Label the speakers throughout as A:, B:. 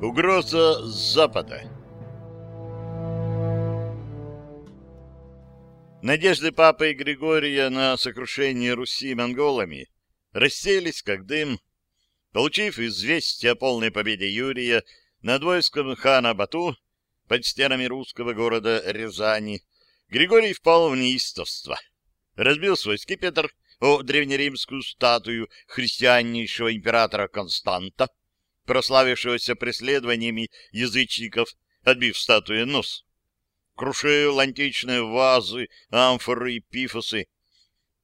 A: Угроза с запада Надежды папы Григория на сокрушение Руси монголами расселись как дым. Получив известие о полной победе Юрия над войском хана Бату под стенами русского города Рязани, Григорий впал в неистовство. Разбил свой скипетр о древнеримскую статую христианнейшего императора Константа, прославившегося преследованиями язычников, отбив статуе нос. Крушил античные вазы, амфоры и пифосы,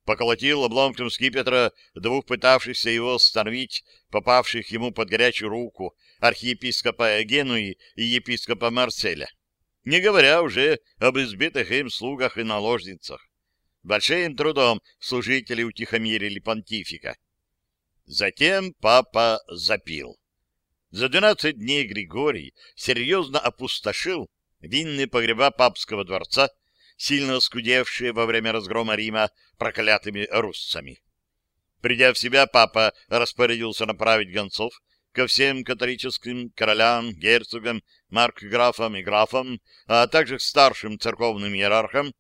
A: поколотил обломком скипетра двух пытавшихся его остановить, попавших ему под горячую руку, архиепископа Генуи и епископа Марселя, не говоря уже об избитых им слугах и наложницах. Большим трудом служители утихомирили понтифика. Затем папа запил. За двенадцать дней Григорий серьезно опустошил винные погреба папского дворца, сильно оскудевшие во время разгрома Рима проклятыми руссами. Придя в себя, папа распорядился направить гонцов ко всем католическим королям, герцогам, маркграфам и графам, а также к старшим церковным иерархам,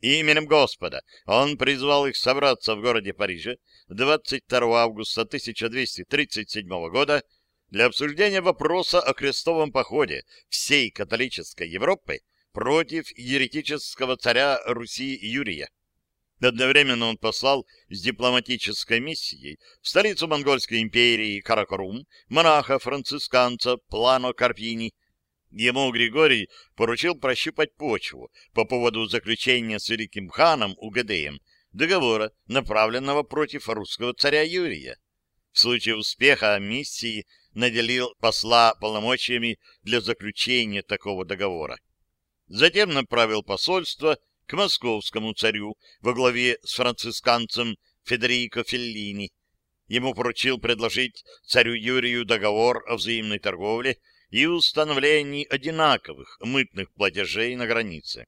A: именем Господа он призвал их собраться в городе Париже 22 августа 1237 года для обсуждения вопроса о крестовом походе всей католической Европы против еретического царя Руси Юрия. Одновременно он послал с дипломатической миссией в столицу Монгольской империи Каракарум монаха-францисканца Плано Карпини. Ему Григорий поручил прощупать почву по поводу заключения с великим ханом Угадеем договора, направленного против русского царя Юрия. В случае успеха миссии наделил посла полномочиями для заключения такого договора. Затем направил посольство к московскому царю во главе с францисканцем Федерико Феллини. Ему поручил предложить царю Юрию договор о взаимной торговле и установлении одинаковых мытных платежей на границе,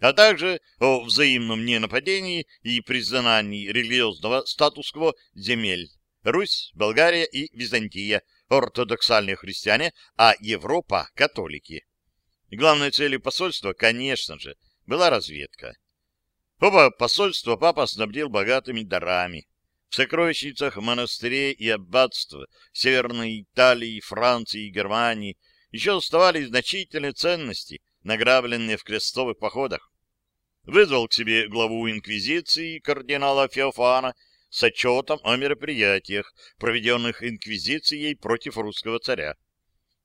A: а также о взаимном ненападении и признании религиозного статус-кво земель Русь, Болгария и Византия – ортодоксальные христиане, а Европа — католики. Главной целью посольства, конечно же, была разведка. Оба посольства папа снабдил богатыми дарами. В сокровищницах монастырей и аббатства Северной Италии, Франции и Германии еще оставались значительные ценности, награбленные в крестовых походах. Вызвал к себе главу инквизиции кардинала Феофана с отчетом о мероприятиях, проведенных инквизицией против русского царя.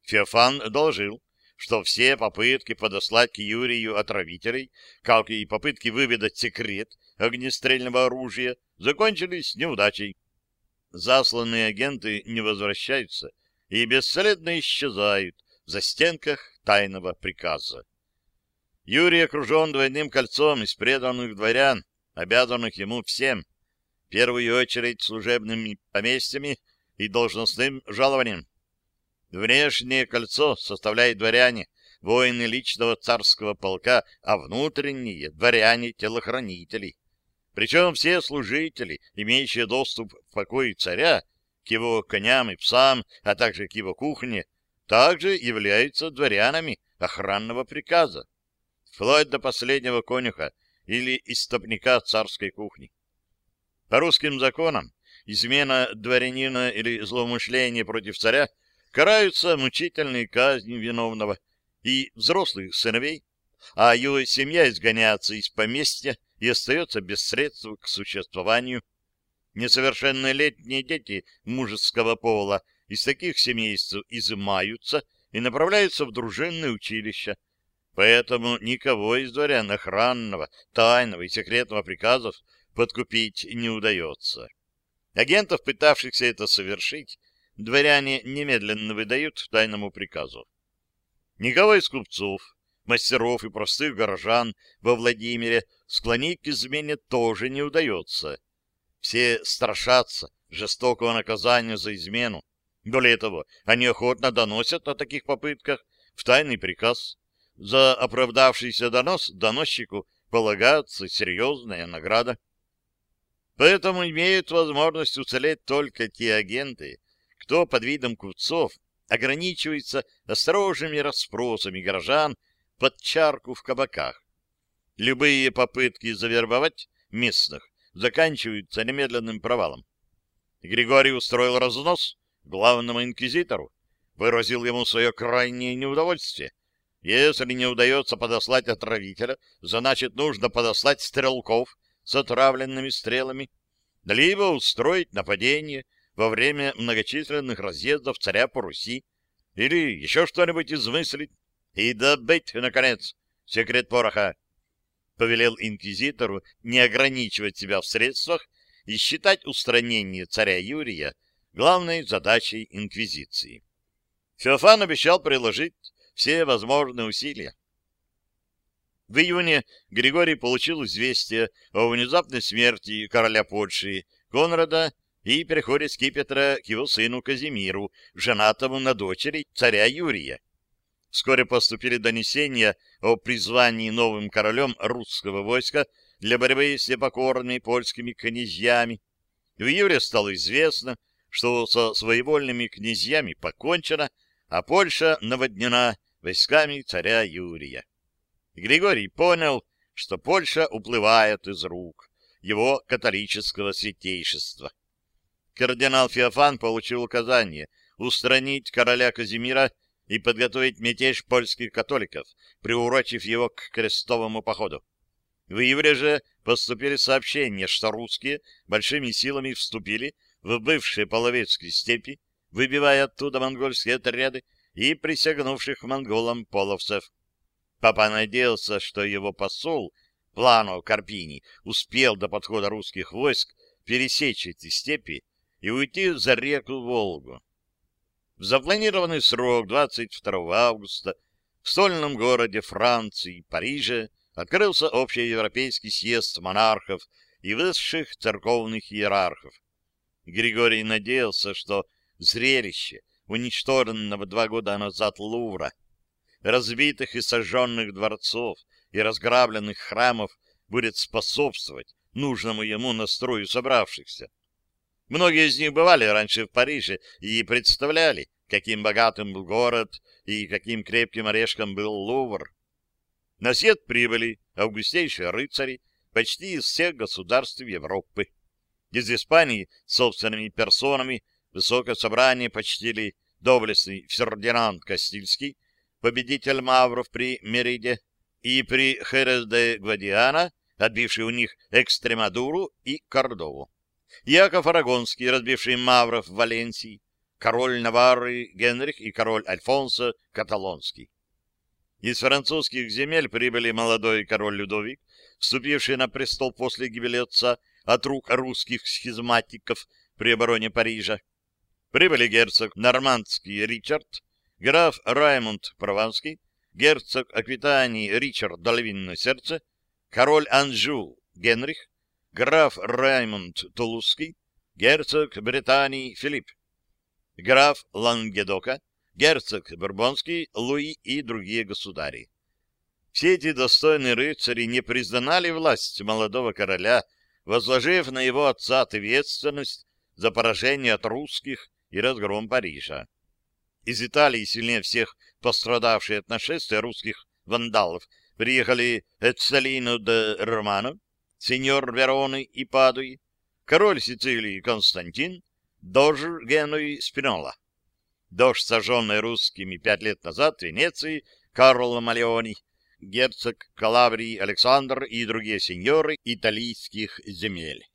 A: Феофан доложил, что все попытки подослать к Юрию отравителей, как и попытки выведать секрет огнестрельного оружия, закончились неудачей. Засланные агенты не возвращаются и бесследно исчезают в застенках тайного приказа. Юрий окружен двойным кольцом из преданных дворян, обязанных ему всем, первую очередь служебными поместьями и должностным жалованием. Внешнее кольцо составляет дворяне, воины личного царского полка, а внутренние — дворяне-телохранители. Причем все служители, имеющие доступ в покой царя, к его коням и псам, а также к его кухне, также являются дворянами охранного приказа, вплоть до последнего конюха или истопника царской кухни. По русским законам измена дворянина или злоумышление против царя караются мучительной казнью виновного и взрослых сыновей, а его семья изгоняется из поместья и остается без средств к существованию. Несовершеннолетние дети мужеского пола из таких семейств изымаются и направляются в дружинное училище, поэтому никого из дворян охранного, тайного и секретного приказов подкупить не удается. Агентов, пытавшихся это совершить, дворяне немедленно выдают тайному приказу. Никого из купцов, мастеров и простых горожан во Владимире склонить к измене тоже не удается. Все страшатся жестокого наказания за измену. Более того, они охотно доносят о таких попытках в тайный приказ, за оправдавшийся донос доносчику полагается серьезная награда. Поэтому имеют возможность уцелеть только те агенты, кто под видом купцов ограничивается осторожными расспросами горожан под чарку в кабаках. Любые попытки завербовать местных заканчиваются немедленным провалом. Григорий устроил разнос главному инквизитору, выразил ему свое крайнее неудовольствие. Если не удается подослать отравителя, значит, нужно подослать стрелков с отравленными стрелами, либо устроить нападение во время многочисленных разъездов царя по Руси, или еще что-нибудь измыслить, и добыть, наконец, секрет пороха. Повелел инквизитору не ограничивать себя в средствах и считать устранение царя Юрия главной задачей инквизиции. Феофан обещал приложить все возможные усилия. В июне Григорий получил известие о внезапной смерти короля Польши Конрада и переходе скипетра к его сыну Казимиру, женатому на дочери царя Юрия. Вскоре поступили донесения о призвании новым королем русского войска для борьбы с непокорными польскими князьями. В июле стало известно, что со своевольными князьями покончено, а Польша наводнена войсками царя Юрия. Григорий понял, что Польша уплывает из рук его католического святейшества. Кардинал Феофан получил указание устранить короля Казимира и подготовить мятеж польских католиков, приурочив его к крестовому походу. В июле же поступили сообщения, что русские большими силами вступили в бывшие половецкие степи, выбивая оттуда монгольские отряды и присягнувших монголам половцев. Папа надеялся, что его посол, Плано Карпини, успел до подхода русских войск пересечь эти степи и уйти за реку Волгу. В запланированный срок 22 августа в стольном городе Франции, Париже, открылся общеевропейский съезд монархов и высших церковных иерархов. Григорий надеялся, что зрелище уничтоженного два года назад Лувра разбитых и сожженных дворцов и разграбленных храмов будет способствовать нужному ему настрою собравшихся. Многие из них бывали раньше в Париже и представляли, каким богатым был город и каким крепким орешком был Лувр. На свет прибыли августейшие рыцари почти из всех государств Европы. Из Испании собственными персонами высокое собрание почтили доблестный Фердинанд Кастильский, победитель мавров при Мериде, и при Херес де Гвадиана, отбивший у них Экстремадуру и Кордову. Яков Арагонский, разбивший мавров в Валенсии, король Наварры Генрих и король Альфонсо Каталонский. Из французских земель прибыли молодой король Людовик, вступивший на престол после гибели отца от рук русских схизматиков при обороне Парижа. Прибыли герцог Нормандский Ричард, граф Раймонд Прованский, герцог Аквитании Ричард Долвинное сердце, король Анжу Генрих, граф Раймонд Тулузский, герцог Британии Филипп, граф Лангедока, герцог Бурбонский, Луи и другие государи. Все эти достойные рыцари не признали власть молодого короля, возложив на его отца ответственность за поражение от русских и разгром Парижа. Из Италии сильнее всех пострадавшие от нашествия русских вандалов приехали Эцелино де Романо, сеньор Вероны и Падуи, король Сицилии Константин, дож Генуи Спинола, дождь, сожженный русскими пять лет назад в Венеции, Карло Малеони, герцог Калабрии Александр и другие сеньоры италийских земель.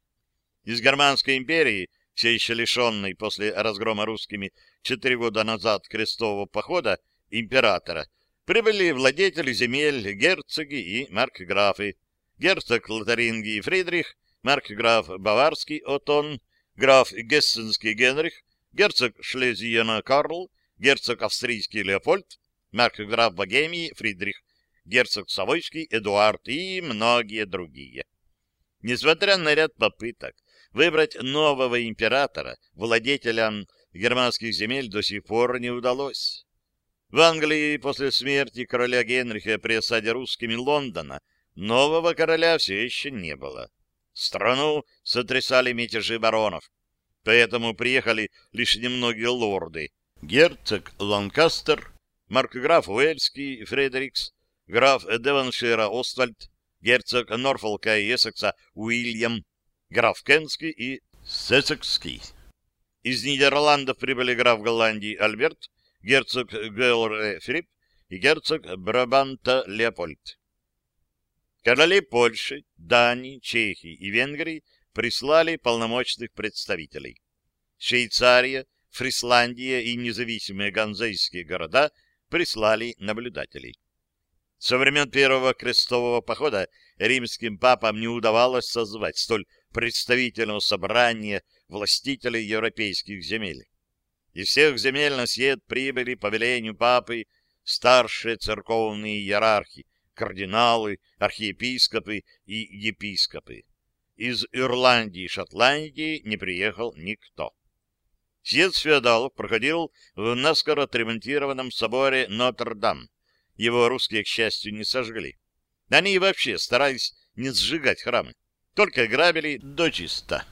A: Из Германской империи все еще лишенный после разгрома русскими четыре года назад крестового похода императора, прибыли владетели земель, герцоги и маркграфы, герцог Лотарингии Фридрих, маркграф Баварский Отон, граф Гессенский Генрих, герцог Шлезиена Карл, герцог Австрийский Леопольд, маркграф Богемии Фридрих, герцог Савойский Эдуард и многие другие. Несмотря на ряд попыток Выбрать нового императора, владетелем германских земель, до сих пор не удалось. В Англии после смерти короля Генриха при осаде русскими Лондона нового короля все еще не было. Страну сотрясали мятежи баронов, поэтому приехали лишь немногие лорды. Герцог Ланкастер, маркграф Уэльский Фредерикс, граф Девоншира Оствальд, герцог Норфолка и Эссекса Уильям, граф Кенский и Сессекский. Из Нидерландов прибыли граф Голландии Альберт, герцог Гелре Филипп и герцог Брабанта Леопольд. Короли Польши, Дании, Чехии и Венгрии прислали полномочных представителей. Швейцария, Фрисландия и независимые ганзейские города прислали наблюдателей. Со времен первого крестового похода римским папам не удавалось созвать столь представительного собрания властителей европейских земель. Из всех земель на съезд прибыли по велению папы старшие церковные иерархи, кардиналы, архиепископы и епископы. Из Ирландии и Шотландии не приехал никто. Съезд феодалов проходил в наскоро отремонтированном соборе Нотр-Дам. Его русские, к счастью, не сожгли. Они вообще старались не сжигать храмы, только грабили дочисто.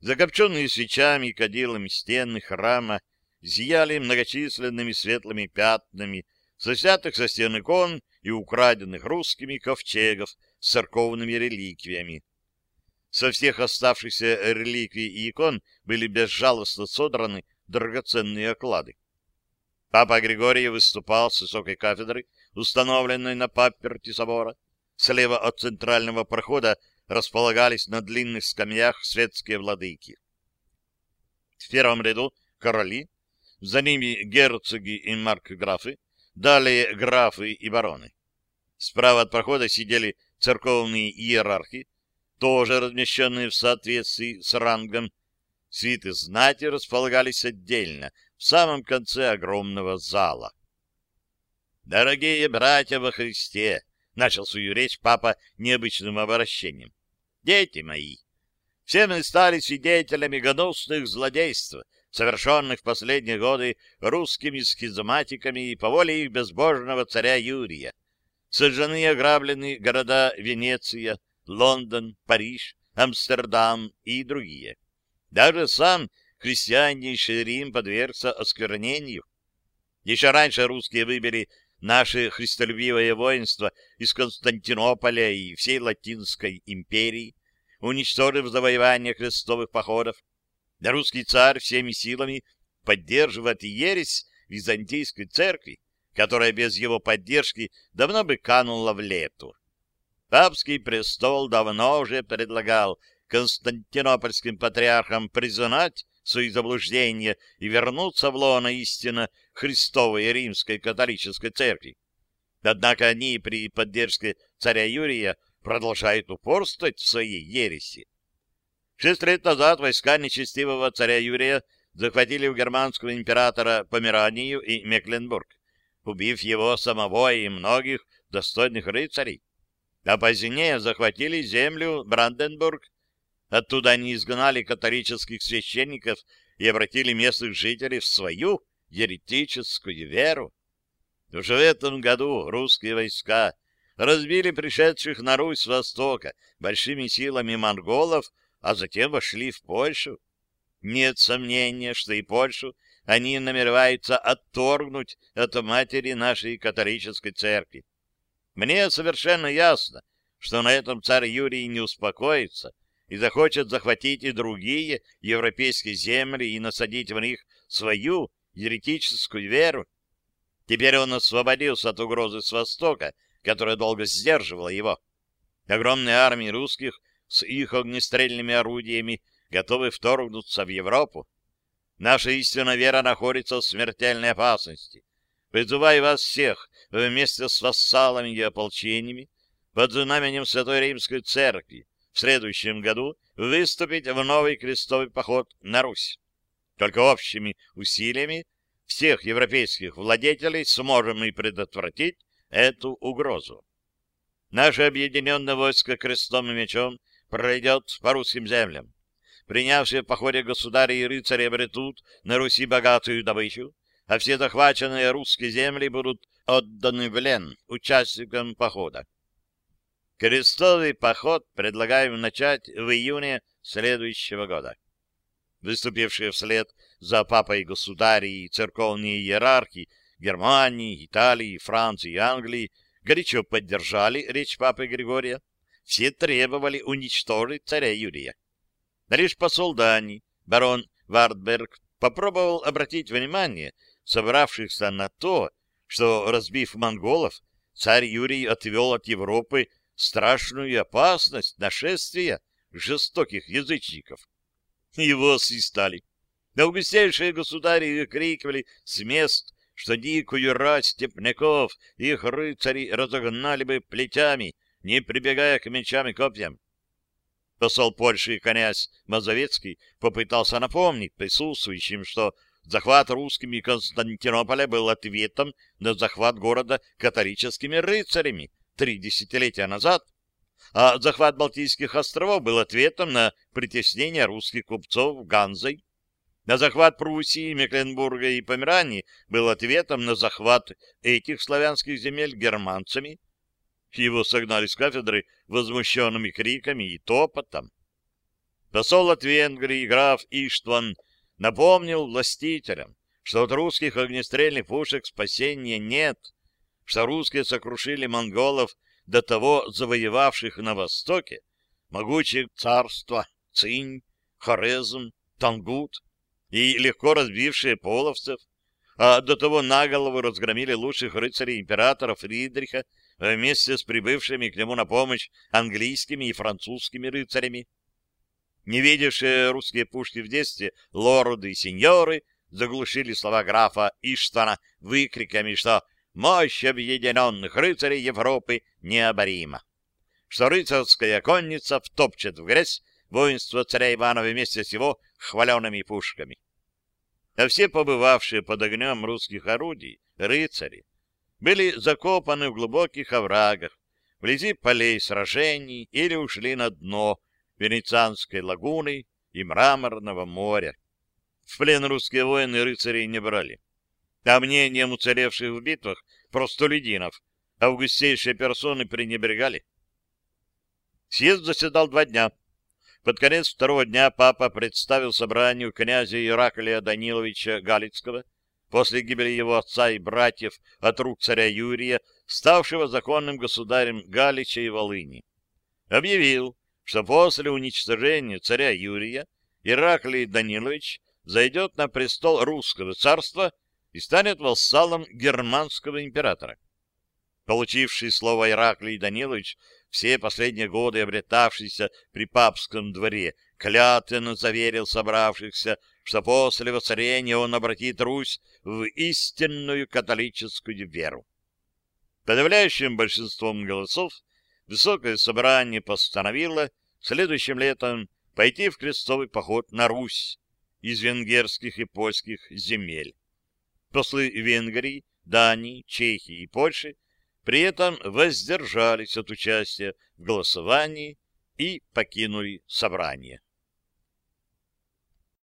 A: Закопченные свечами и кадилами стены храма зияли многочисленными светлыми пятнами, соснятых со стен икон и украденных русскими ковчегов с церковными реликвиями. Со всех оставшихся реликвий и икон были безжалостно содраны драгоценные оклады. Папа Григорий выступал с высокой кафедры, установленной на паперти собора. Слева от центрального прохода располагались на длинных скамьях светские владыки. В первом ряду короли, за ними герцоги и маркграфы, далее графы и бароны. Справа от прохода сидели церковные иерархи, тоже размещенные в соответствии с рангом. Свиты знати располагались отдельно, в самом конце огромного зала. «Дорогие братья во Христе!» — начал свою речь папа необычным обращением. «Дети мои! Все мы стали свидетелями гнусных злодейств, совершенных в последние годы русскими схизматиками и по воле их безбожного царя Юрия. Сожжены и ограблены города Венеция, Лондон, Париж, Амстердам и другие. Даже сам христианнейший Рим подвергся осквернению. Еще раньше русские выбили наше христолюбивое воинство из Константинополя и всей Латинской империи, уничтожив завоевание крестовых походов. Русский царь всеми силами поддерживает ересь византийской церкви, которая без его поддержки давно бы канула в лету. Папский престол давно уже предлагал константинопольским патриархам признать свои заблуждения и вернуться в лоно истинно Христовой Римской католической церкви. Однако они при поддержке царя Юрия продолжают упорствовать в своей ереси. Шесть лет назад войска нечестивого царя Юрия захватили у германского императора Померанию и Мекленбург, убив его самого и многих достойных рыцарей а позднее захватили землю Бранденбург. Оттуда они изгнали католических священников и обратили местных жителей в свою еретическую веру. Уже в этом году русские войска разбили пришедших на Русь с востока большими силами монголов, а затем вошли в Польшу. Нет сомнения, что и Польшу они намереваются отторгнуть от матери нашей католической церкви. Мне совершенно ясно, что на этом царь Юрий не успокоится и захочет захватить и другие европейские земли и насадить в них свою еретическую веру. Теперь он освободился от угрозы с востока, которая долго сдерживала его. Огромные армии русских с их огнестрельными орудиями готовы вторгнуться в Европу. Наша истинная вера находится в смертельной опасности. Призываю вас всех вместе с вассалами и ополчениями под знаменем Святой Римской Церкви в следующем году выступить в новый крестовый поход на Русь. Только общими усилиями всех европейских владетелей сможем мы предотвратить эту угрозу. Наше объединенное войско крестом и мечом пройдет по русским землям. Принявшие в походе государи и рыцари обретут на Руси богатую добычу, а все захваченные русские земли будут отданы в плен участникам похода. Крестовый поход предлагаем начать в июне следующего года. Выступившие вслед за папой государи и церковные иерархи Германии, Италии, Франции и Англии горячо поддержали речь папы Григория. Все требовали уничтожить царя Юрия. Лишь посол Дании, барон Вартберг, попробовал обратить внимание собравшихся на то, что, разбив монголов, царь Юрий отвел от Европы страшную опасность нашествия жестоких язычников. Его свистали. Августейшие государи крикивали с мест, что дикую рать степняков их рыцари разогнали бы плетями, не прибегая к мечам и копьям. Посол Польши князь Мазовецкий попытался напомнить присутствующим, что захват русскими Константинополя был ответом на захват города католическими рыцарями три десятилетия назад, а захват Балтийских островов был ответом на притеснение русских купцов Ганзой. На захват Пруссии, Мекленбурга и Померании был ответом на захват этих славянских земель германцами. Его согнали с кафедры возмущенными криками и топотом. Посол от Венгрии граф Иштван напомнил властителям, что от русских огнестрельных пушек спасения нет, что русские сокрушили монголов до того завоевавших на востоке могучие царства Цинь, Хорезм, Тангут и легко разбившие половцев, а до того наголову разгромили лучших рыцарей императора Фридриха вместе с прибывшими к нему на помощь английскими и французскими рыцарями. Не видевшие русские пушки в детстве лорды и сеньоры заглушили слова графа Иштвана выкриками, что мощь объединенных рыцарей Европы необорима. Что рыцарская конница втопчет в грязь воинство царя Ивана вместе с его хваленными пушками. А все побывавшие под огнем русских орудий, рыцари, были закопаны в глубоких оврагах, вблизи полей сражений или ушли на дно Венецианской лагуны и Мраморного моря. В плен русские воины рыцарей не брали а мнением уцелевших в битвах простолюдинов августейшие персоны пренебрегали. Съезд заседал два дня. Под конец второго дня папа представил собранию князя Ираклия Даниловича Галицкого, после гибели его отца и братьев от рук царя Юрия, ставшего законным государем Галича и Волыни. Объявил, что после уничтожения царя Юрия Ираклий Данилович зайдет на престол русского царства и станет вассалом германского императора. Получивший слово Ираклий Данилович, все последние годы обретавшийся при папском дворе, клятвенно заверил собравшихся, что после воцарения он обратит Русь в истинную католическую веру. Подавляющим большинством голосов Высокое собрание постановило следующим летом пойти в крестовый поход на Русь из венгерских и польских земель. Послы Венгрии, Дании, Чехии и Польши при этом воздержались от участия в голосовании и покинули собрание.